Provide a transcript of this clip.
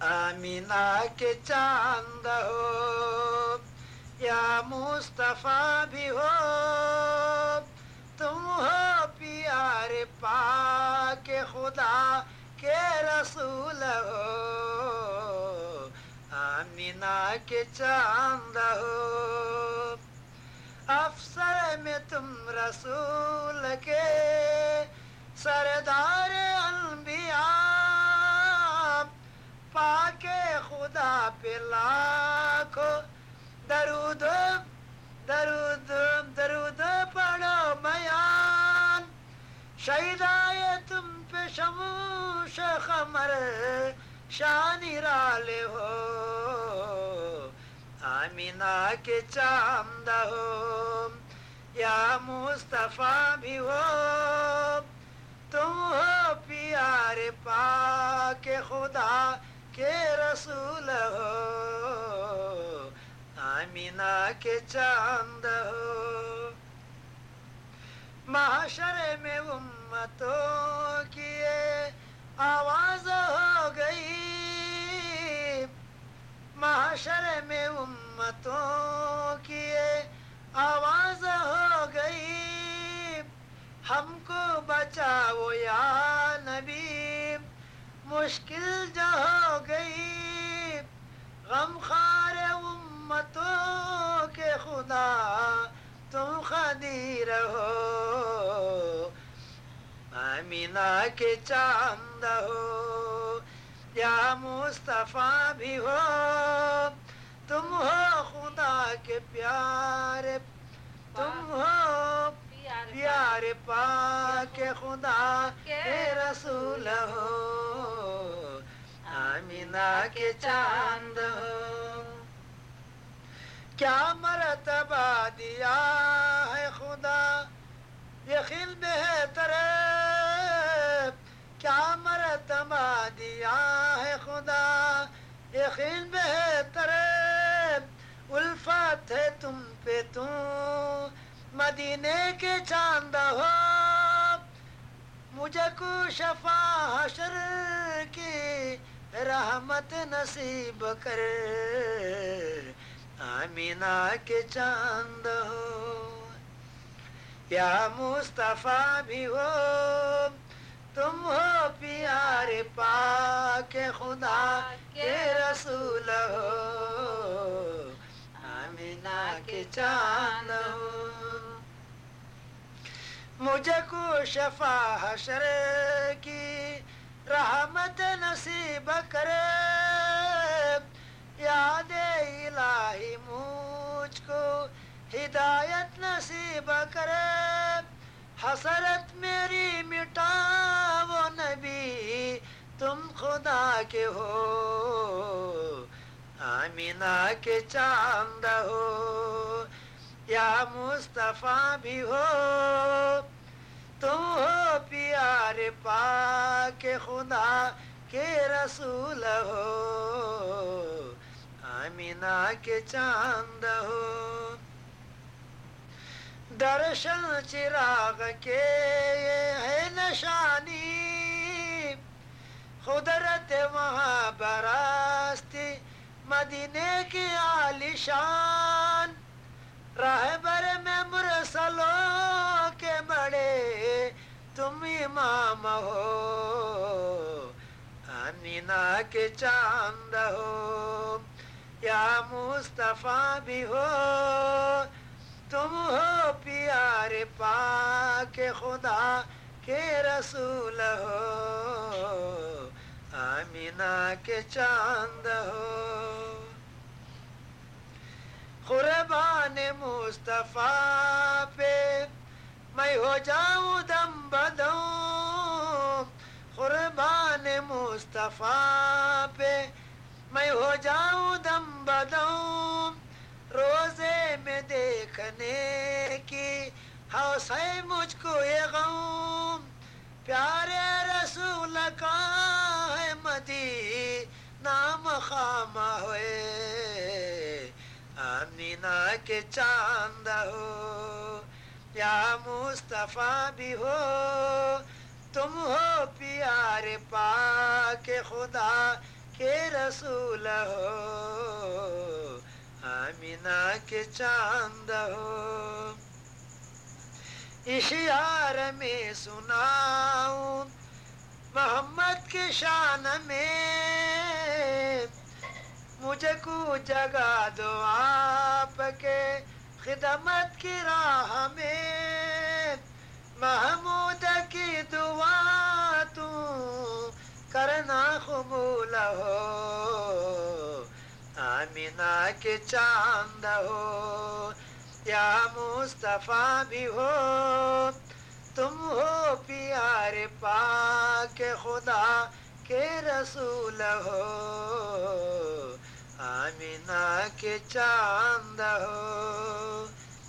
آمینہ کے چاند ہو، یا مصطفیٰ بھی ہو، تم ہو پیار پاک خدا کے رسول ہو۔ آمینہ کے چاند ہو، افسر میں تم رسول کے سردار انبیاء پاک خدا پہ لاکھو درود درود درود پڑھو بیان شہدائے تم پہ شموش خمر شانی رالے ہو۔ آمینہ کے چاند ہو۔ یا مصطفیٰ بھی ہو۔ تم ہو پیار پاک خدا۔ کے رسول ہو آمینہ کے چاند ہو معاشر میں امتوں کی آواز ہو گئی معاشر میں امتوں کی آواز ہو گئی ہم کو بچاؤ یا نبی مشکل جو ہو گئی غم خار امتوں کے خدا، تم خدیر ہو۔ آمینہ کے چاند ہو، یا مصطفیٰ بھی ہو۔ تم ہو خدا کے پیارے، تم ہو پیار پاک خدا کے رسول ہو آمینہ کے چاند ہو۔ کیا مرتبہ دیا ہے خدا خل بہتر کیا مرتبہ دیا ہے خدا خل بہتر الفت ہے تم پہ تم مدینے کے چاند ہو مجھے کو شفا حشر کی رحمت نصیب کر۔ آمینہ کے چاند ہو یا مصطفیٰ بھی ہو، تم ہو پیار پاک خدا کے رسول ہو۔ آمینہ کے چاند ہو مجھے کو شفا حشر کی، رحمت نصیب کرے۔ یاد الہی مجھ کو ہدایت نصیب کرے۔ حسرت میری مٹا وہ نبی، تم خدا کے ہو، آمینہ کے چاند ہو۔ یا مصطفیٰ بھی ہو؟ تم ہو پیار پاک خدا کے رسول ہو، آمینہ کے چاند ہو۔ درشن چراغ کے ہے نشانی، قدرت وہاں براستی مدینے کی عالیشان رہبر تم امام ہو آمینہ کے چاند ہو یا مصطفیٰ بھی ہو تم ہو پیار پاک خدا کے رسول ہو آمینہ کے چاند ہو قربان مصطفیٰ پہ میں ہو جاؤں دم بدوں، قربان مصطفیٰ پہ۔ میں ہو جاؤں دم بدوں، روزے میں دیکھنے کی حوصے مجھ کو یہ غم۔ پیارے رسول کا ہے مدی نام خام ہوئے۔ آمینہ کے چاند ہو۔ یا مصطفیٰ بھی ہو، تم ہو پیار پاک خدا کے رسول ہو، آمینہ کے چاند ہو۔ اشیار میں سناؤں محمد کی شان میں، مجھے کو جگہ دو آپ کے خدمت کی راہ میں محمود کی دعا تو کرنا قبول ہو، آمینہ کے چاند ہو، یا مصطفیٰ بھی ہو۔ تم ہو پیار پاک خدا کے رسول ہو۔ آمینہ کے چاند ہو۔